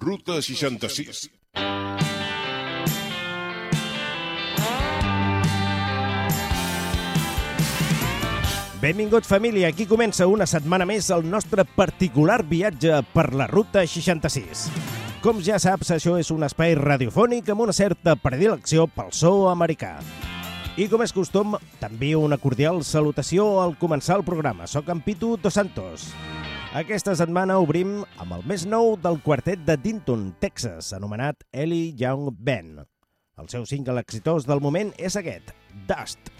Ruta 66. Benvingut família, aquí comença una setmana més el nostre particular viatge per la Ruta 66. Com ja saps, això és un espai radiofònic amb una certa predilecció pel so americà. I com és costum, també una cordial salutació al començar el programa. Soc en Pitu Dos Santos. Aquesta setmana obrim amb el més nou del quartet de Dinton, Texas, anomenat Ellie Young Band. El seu single exitós del moment és aquest, Dust.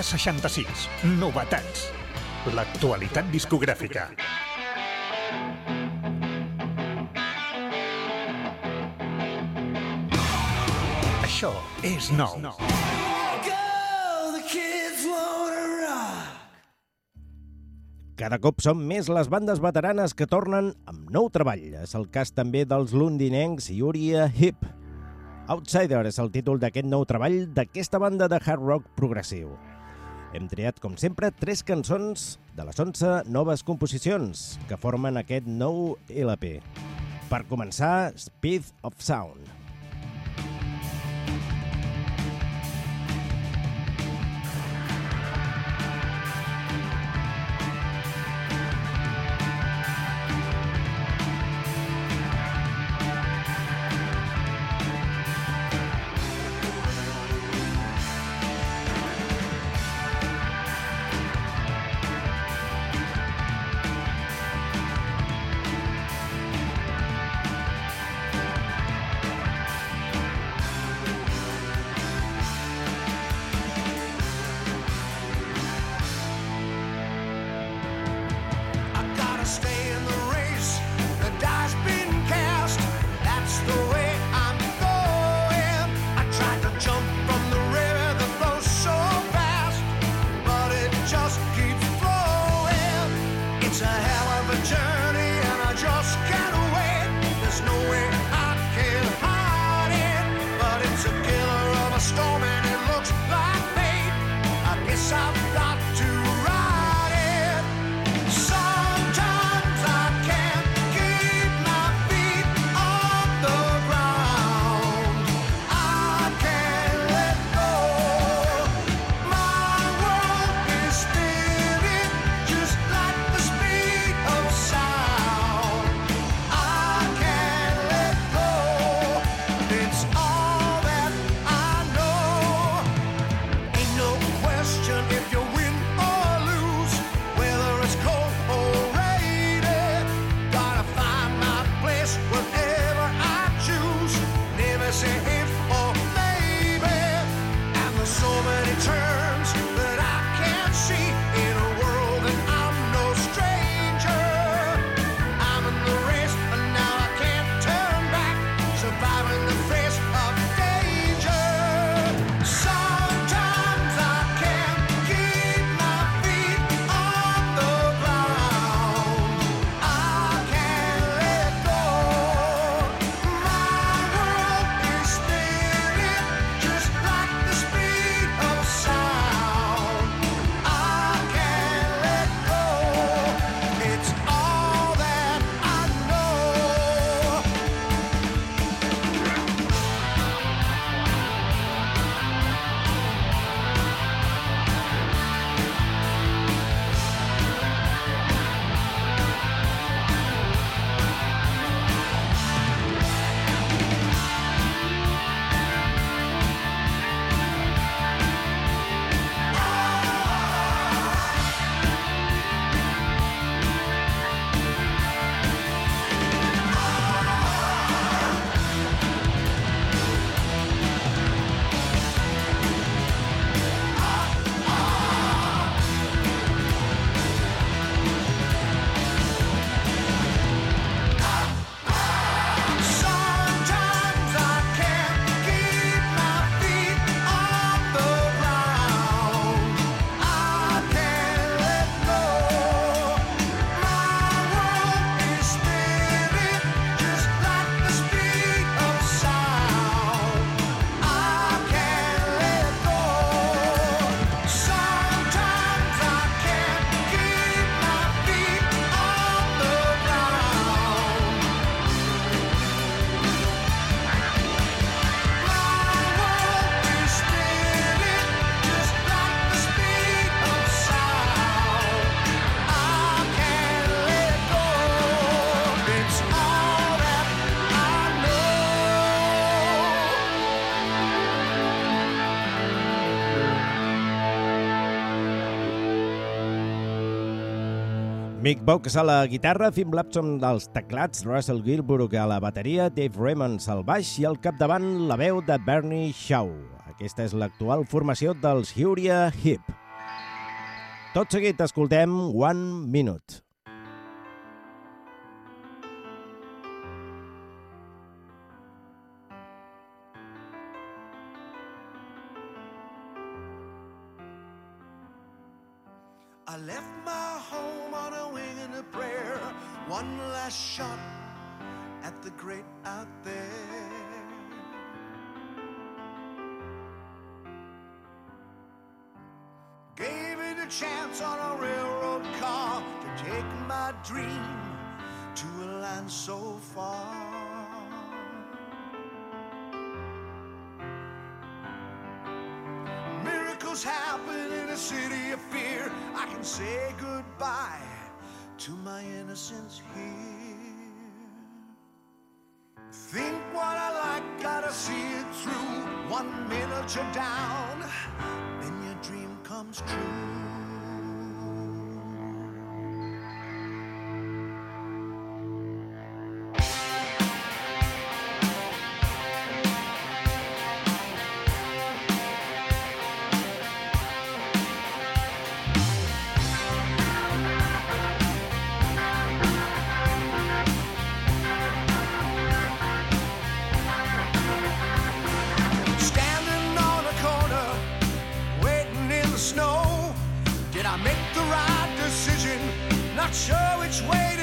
366. Novetats. L'actualitat discogràfica. Això és nou. Cada cop són més les bandes veteranes que tornen amb nou treball. És el cas també dels londinencs Yuria Hip, Outsider és el títol d'aquest nou treball d'aquesta banda de hard rock progressiu. Hem triat, com sempre, tres cançons de les 11 noves composicions que formen aquest nou LP. Per començar, Speed of Sound. stay. Mick Box a la guitarra, Finn Blapson dels teclats, Russell Gilbrook a la bateria, Dave Raymonds al baix i al capdavant la veu de Bernie Shaw. Aquesta és l'actual formació dels Huria Hip. Tot seguit escoltem One Minute. shot at the great out there. Gave it a chance on a railroad car to take my dream to a land so far. Miracles happen in a city of fear. I can say goodbye to my innocence here. Think what I like, gotta see it through. One minute you're down, then your dream comes true. sure which way to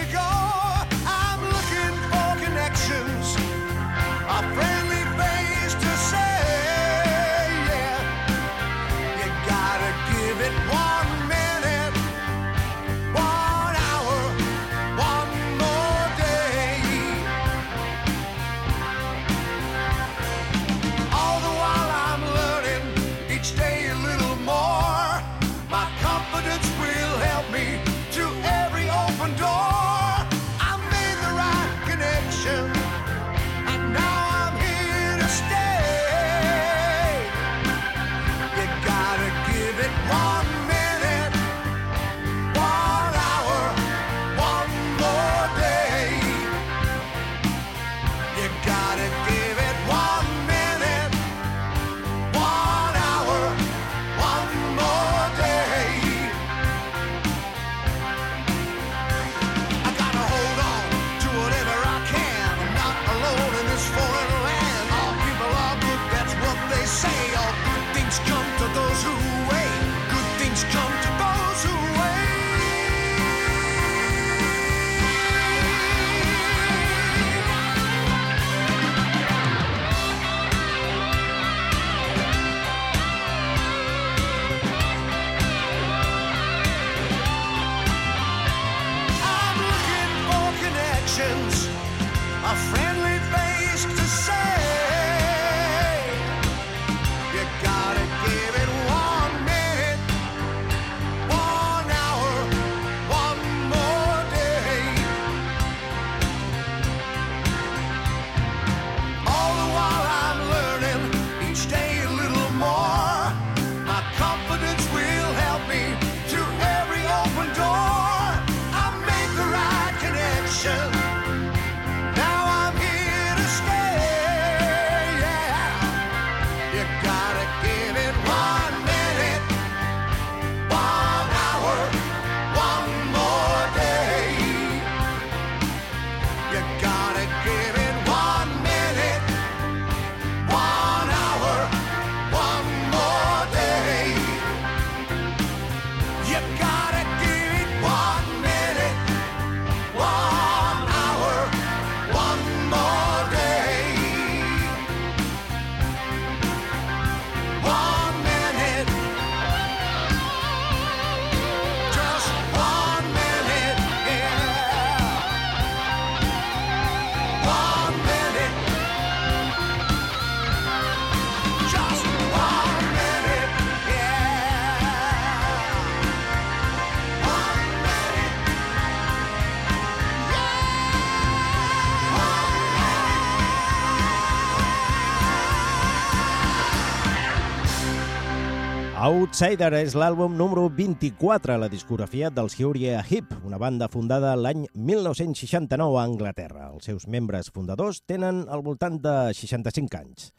Outsider és l'àlbum número 24 a la discografia dels Heuria Hip, una banda fundada l'any 1969 a Anglaterra. Els seus membres fundadors tenen al voltant de 65 anys.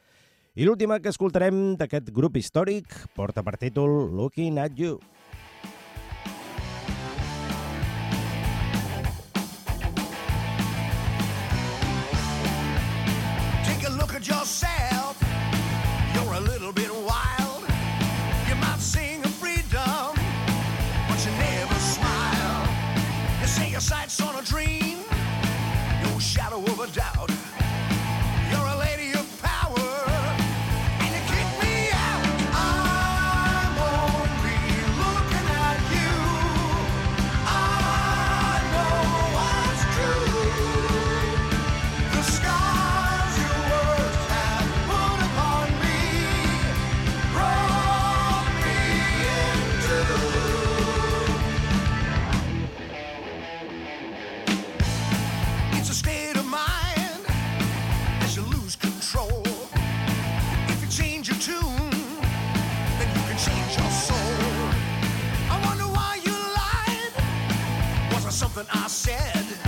I l'última que escoltarem d'aquest grup històric porta per títol Looking at You. dream, no shadow of a doubt. something I said.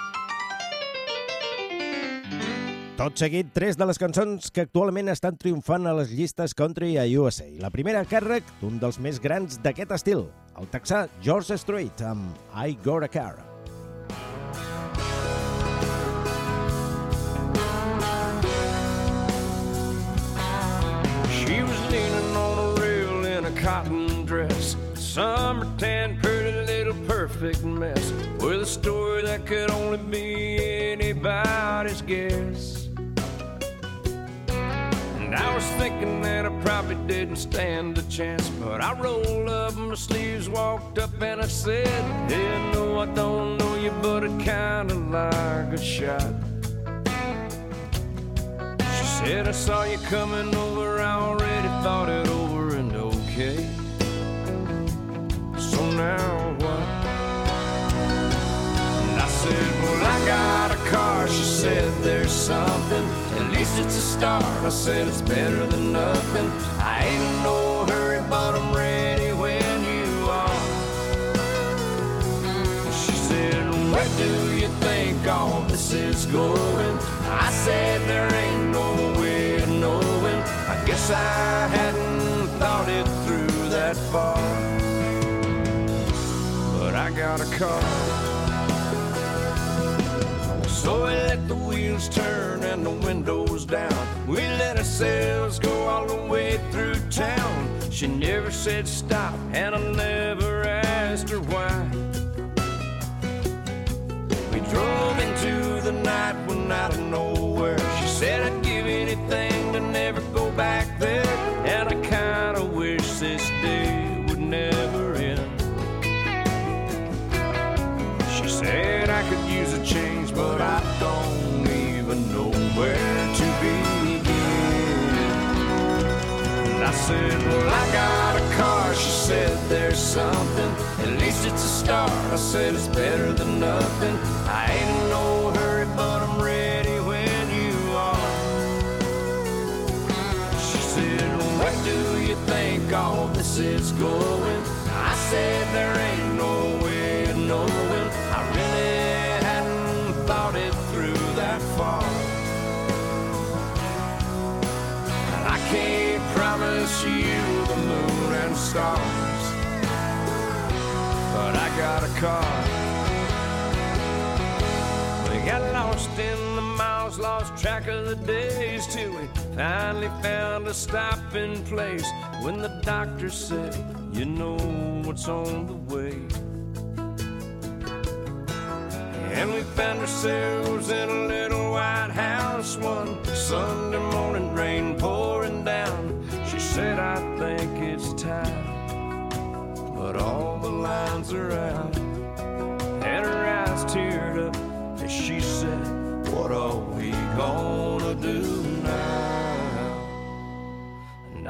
Tot seguit, tres de les cançons que actualment estan triomfant a les llistes country a USA. La primera càrrec d'un dels més grans d'aquest estil, el texà George Strait amb I Got a Car. She was leaning on a rail in a cotton dress. Summer tan, pretty little perfect mess. With a story that could only be anybody's guess. And I was thinking that I probably didn't stand a chance. But I rolled up my sleeves, walked up, and I said, Hey, no, I don't know you, but it kinda like a shot. She said, I saw you coming over, I already thought it over and okay. So now what? And I said, Well, I got a car. She said, There's something. At least it's a start. I said, It's better than nothing. I ain't in no hurry, but I'm ready when you are. She said, Where do you think all this is going? I said, There ain't no way of knowing. I guess I hadn't thought it through that far. But I got a car. So let the wheels turn and the windows down. We let ourselves go all the way through town. She never said stop, and I never asked her why. We drove into the night when out of nowhere. She said I'd give anything to never go back there. And I kinda wish this day would never end. She said I could use a change, but I said, Well, I got a car. She said, There's something. At least it's a start. I said, It's better than nothing. I ain't in no hurry, but I'm ready when you are. She said, Where do you think all this is going? I said, There ain't no way of knowing. I really hadn't thought it through that far. I can't promise you the moon and stars, but I got a car. We got lost in the miles, lost track of the days till we finally found a stopping place. When the doctor said, You know what's on the way. And we found ourselves in a little white house one Sunday morning,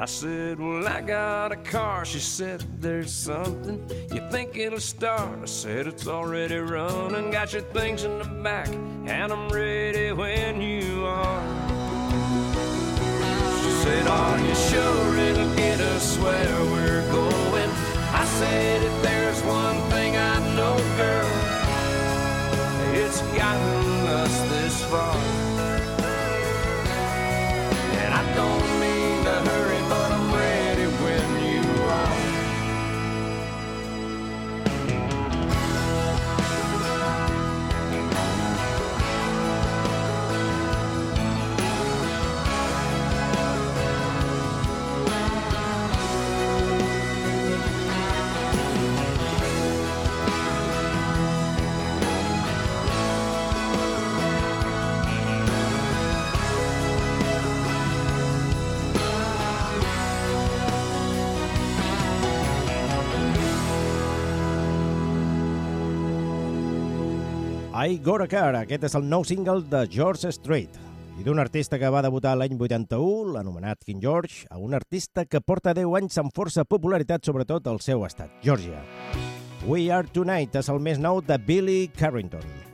I said, Well, I got a car. She said, There's something you think it'll start. I said, It's already running. Got your things in the back, and I'm ready when you are. She said, Are you sure it'll get us where we're going? I said, If there's one thing I know, girl, it's gotten us this far. I Got a Car, aquest és el nou single de George Strait i d'un artista que va debutar l'any 81, l'anomenat King George, a un artista que porta 10 anys amb força popularitat, sobretot al seu estat, Georgia. We Are Tonight és el més nou de Billy Carrington.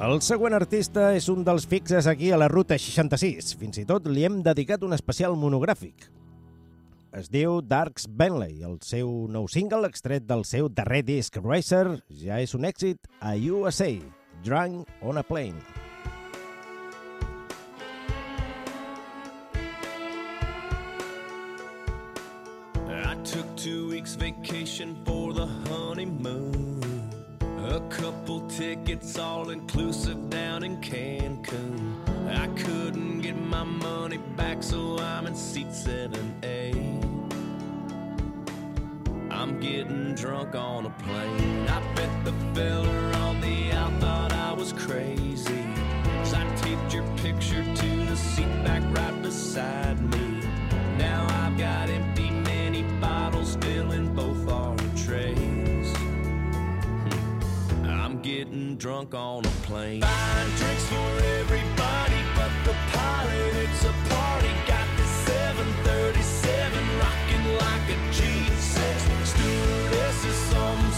El següent artista és un dels fixes aquí a la Ruta 66. Fins i tot li hem dedicat un especial monogràfic. Es diu Darks Bentley. El seu nou single, extret del seu darrer disc Racer, ja és un èxit a USA, Drunk on a Plane. I took two weeks vacation for the honeymoon A couple tickets, all inclusive down in Cancun. I couldn't get my money back, so I'm in seat 7A. I'm getting drunk on a plane. I bet the fella on the out thought I was crazy. Cause I taped your picture to the seat back right beside me. drunk on a plane. Drinks for everybody, but the pilot, it's a party. Got the 737 rocking like a G6. Stewardess is some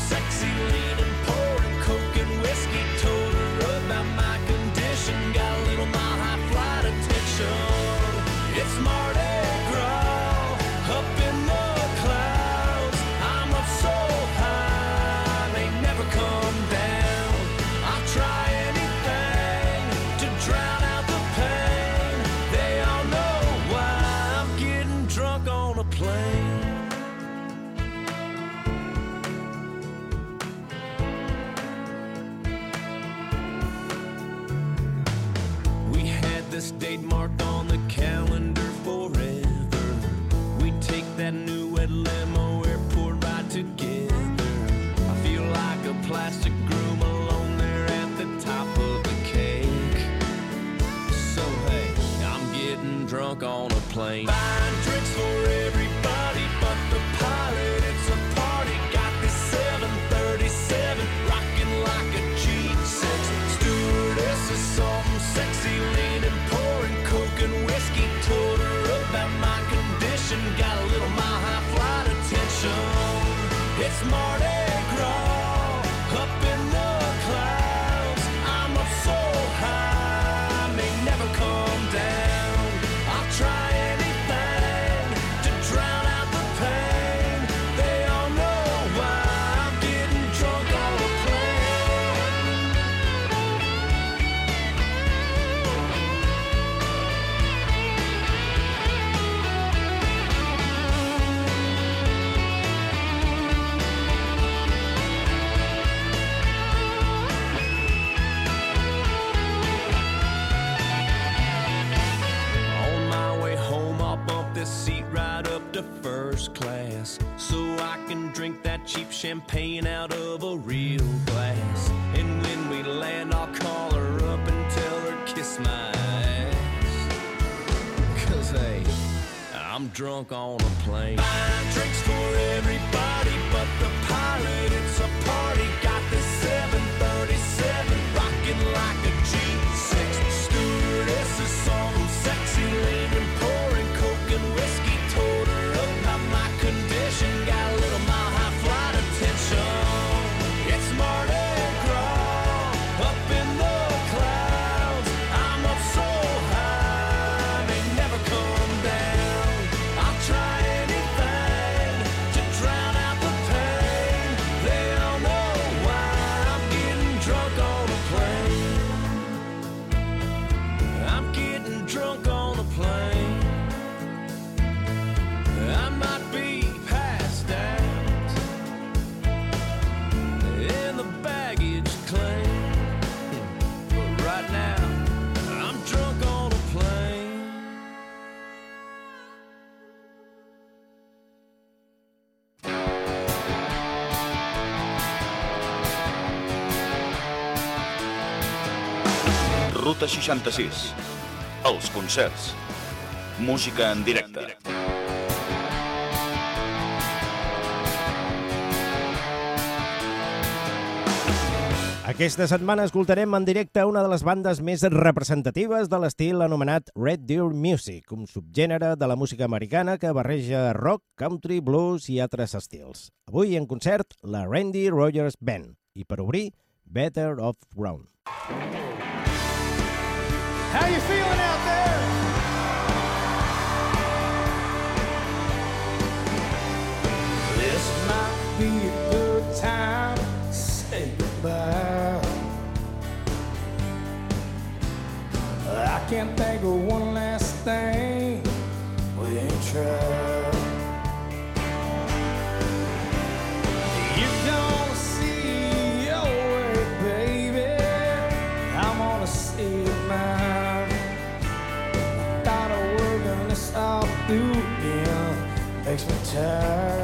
on a plane. Buying drinks for everybody but the 66. Els concerts. Música en directe. Aquesta setmana escoltarem en directe una de les bandes més representatives de l'estil anomenat Red Deer Music, un subgènere de la música americana que barreja rock, country, blues i altres estils. Avui en concert, la Randy Rogers Band. I per obrir, Better Off Brown. How you feeling out there? This might be a good time to say goodbye. I can't think of one last thing we ain't tried. turn.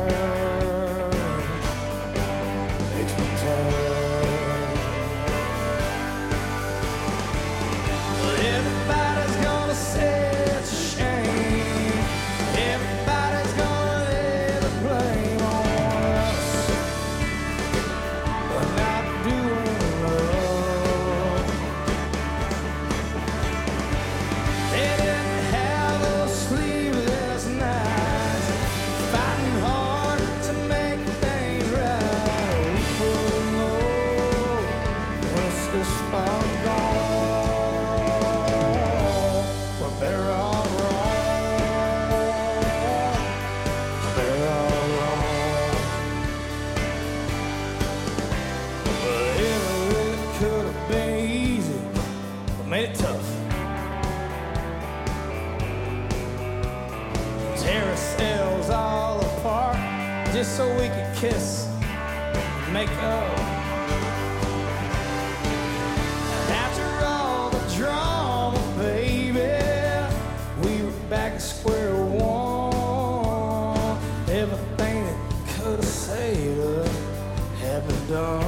Oh.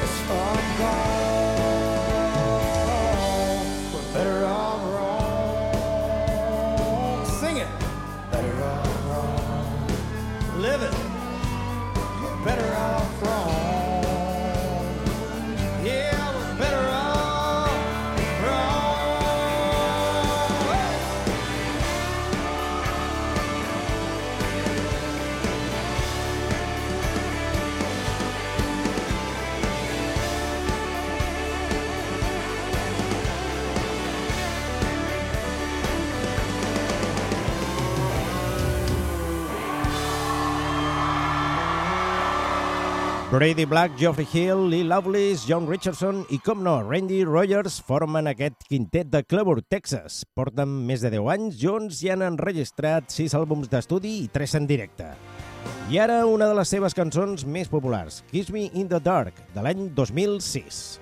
It's God. Brady Black, Geoffrey Hill, Lee Lovelace, John Richardson i, com no, Randy Rogers formen aquest quintet de Clover, Texas. Porten més de 10 anys junts i han enregistrat 6 àlbums d'estudi i 3 en directe. I ara una de les seves cançons més populars, Kiss Me in the Dark, de l'any 2006.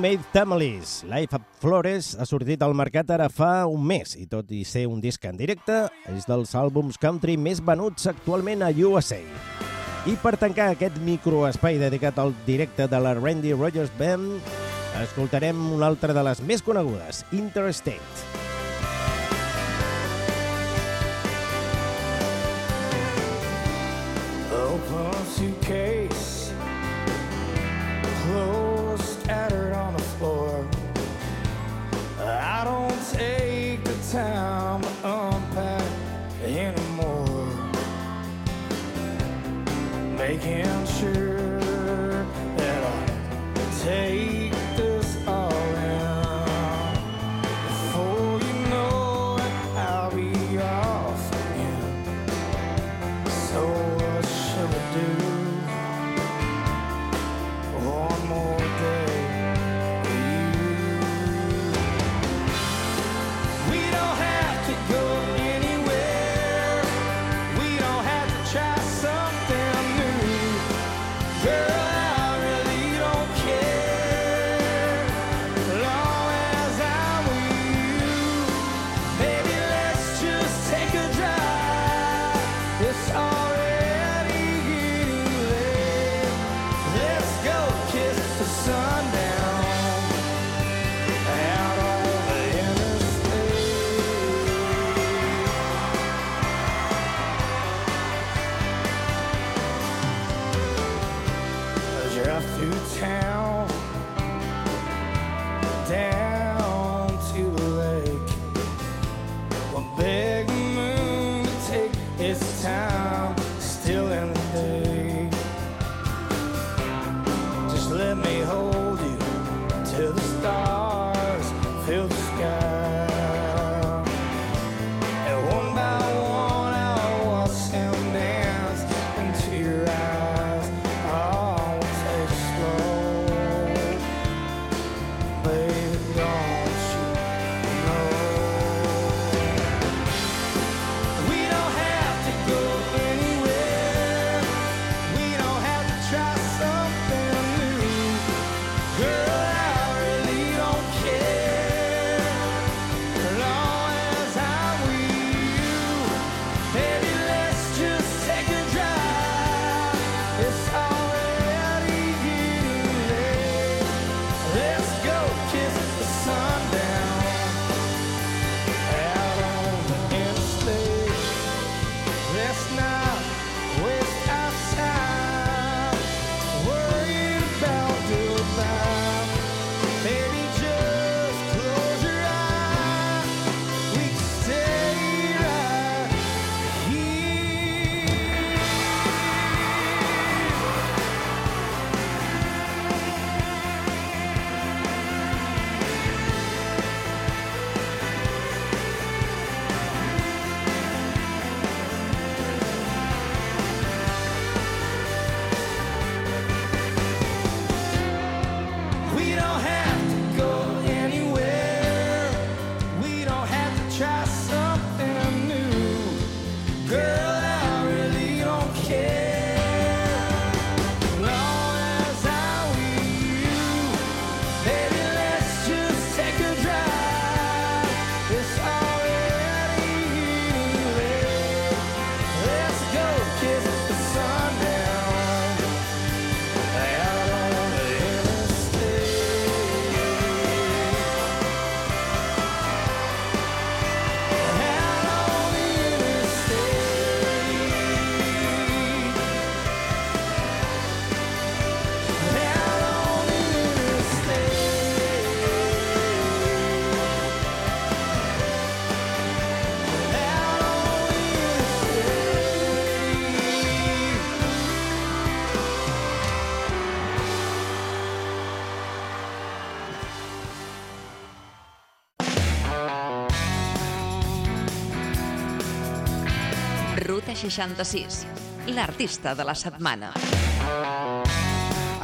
Made Tamales. Life of Flores ha sortit al mercat ara fa un mes i tot i ser un disc en directe, és dels àlbums country més venuts actualment a USA. I per tancar aquest microespai dedicat al directe de la Randy Rogers Band, escoltarem una altra de les més conegudes, Interstate. Oh, you. 66, l'artista de la setmana.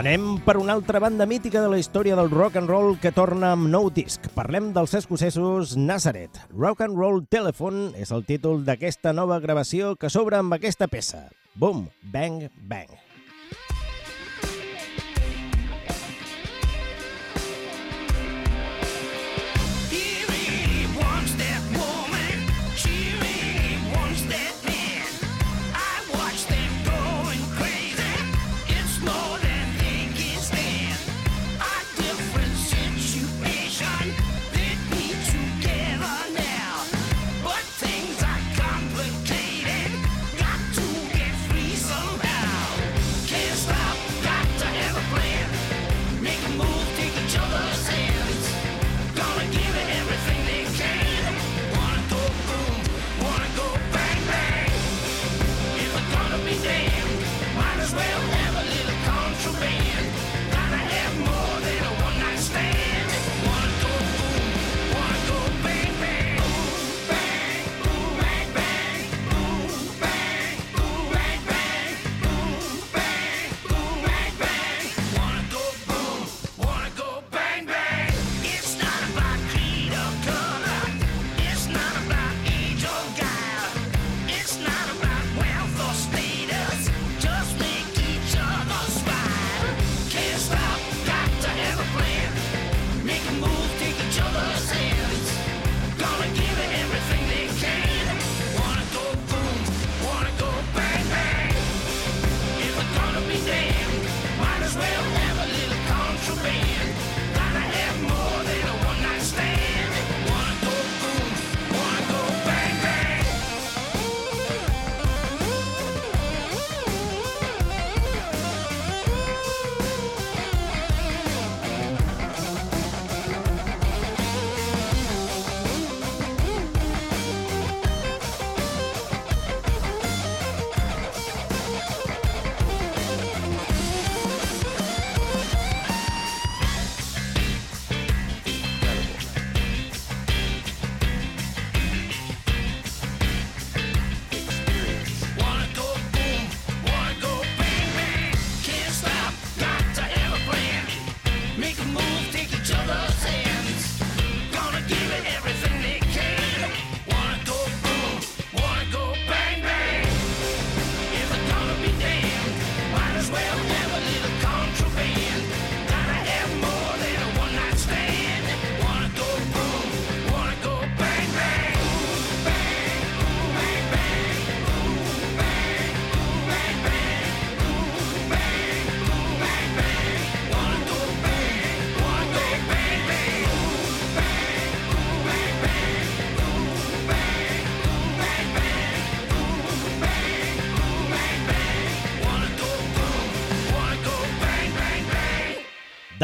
Anem per una altra banda mítica de la història del rock and roll que torna amb nou disc. Parlem dels escocesos Nazareth. Rock and Roll Telephone és el títol d'aquesta nova gravació que s'obre amb aquesta peça. Boom, bang, bang.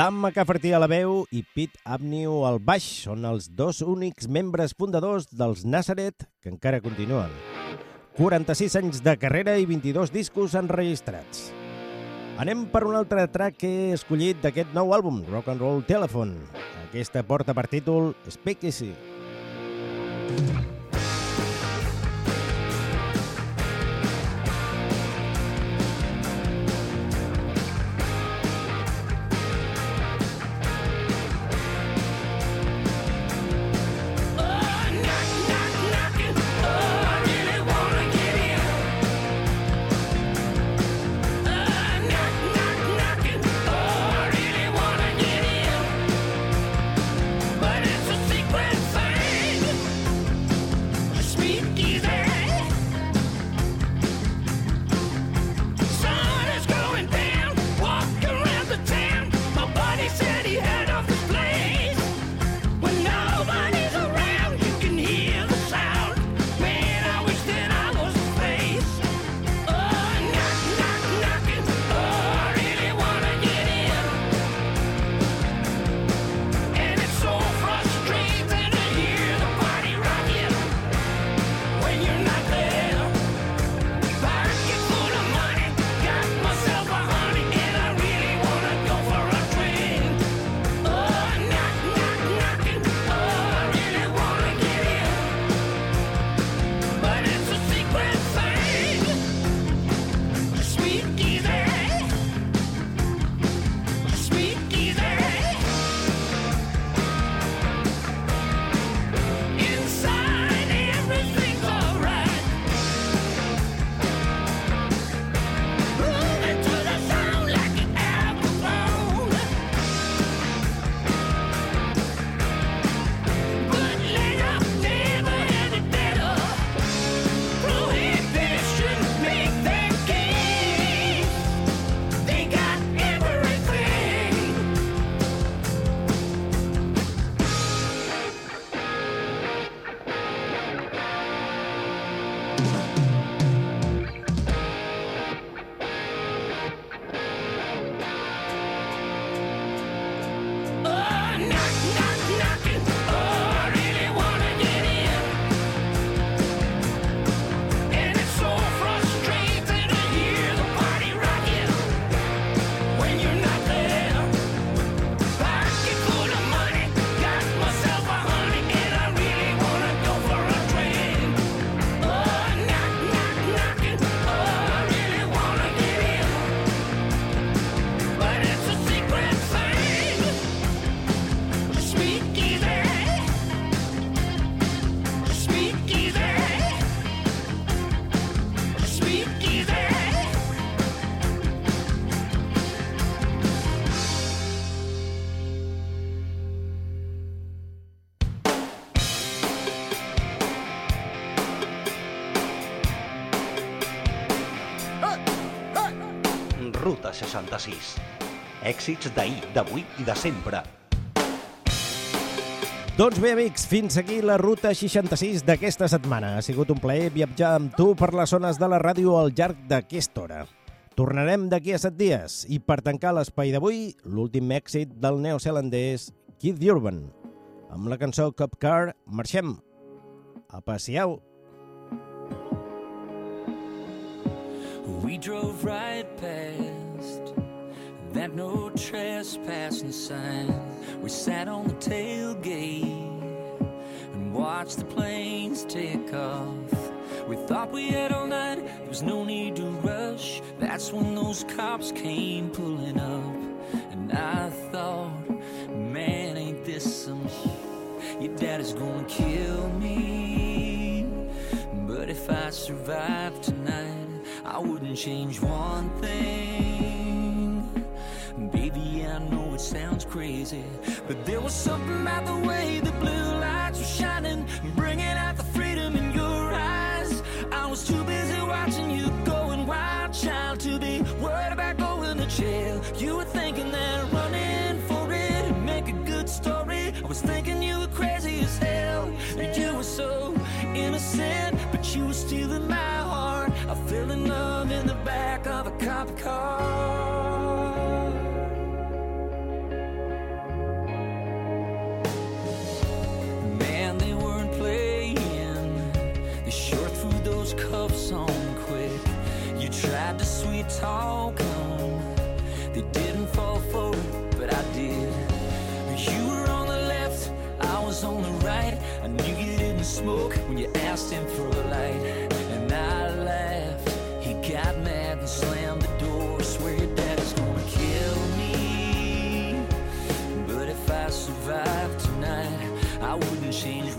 Dan McCafferty a la veu i Pete Abney al baix són els dos únics membres fundadors dels Nazareth que encara continuen. 46 anys de carrera i 22 discos enregistrats. Anem per un altre track que he escollit d'aquest nou àlbum, Rock and Roll Telephone. Aquesta porta per títol Speak Easy. Èxits d'ahir, d'avui i de sempre. Doncs bé, amics, fins aquí la ruta 66 d'aquesta setmana. Ha sigut un plaer viatjar amb tu per les zones de la ràdio al llarg d'aquesta hora. Tornarem d'aquí a set dies i per tancar l'espai d'avui, l'últim èxit del neozelandès Keith Urban. Amb la cançó Cop Car, marxem. Aprecieu. We drove right past that no trespassing sign. We sat on the tailgate and watched the planes take off. We thought we had all night, there was no need to rush. That's when those cops came pulling up. And I thought, man, ain't this some Your daddy's gonna kill me. But if I survive tonight, I wouldn't change one thing. Crazy, but there was something about the way the blue lights were shining, bringing out the freedom in your eyes. I was too busy watching you going wild, child, to be worried about going to jail. You were thinking that running for it would make a good story. I was thinking you were crazy as hell. That you were so innocent, but you were stealing my heart. I fell in love in the back of a cop car. Smoke when you asked him for a light. And I laughed. He got mad and slammed the door. Swear your daddy's gonna kill me. But if I survive tonight, I wouldn't change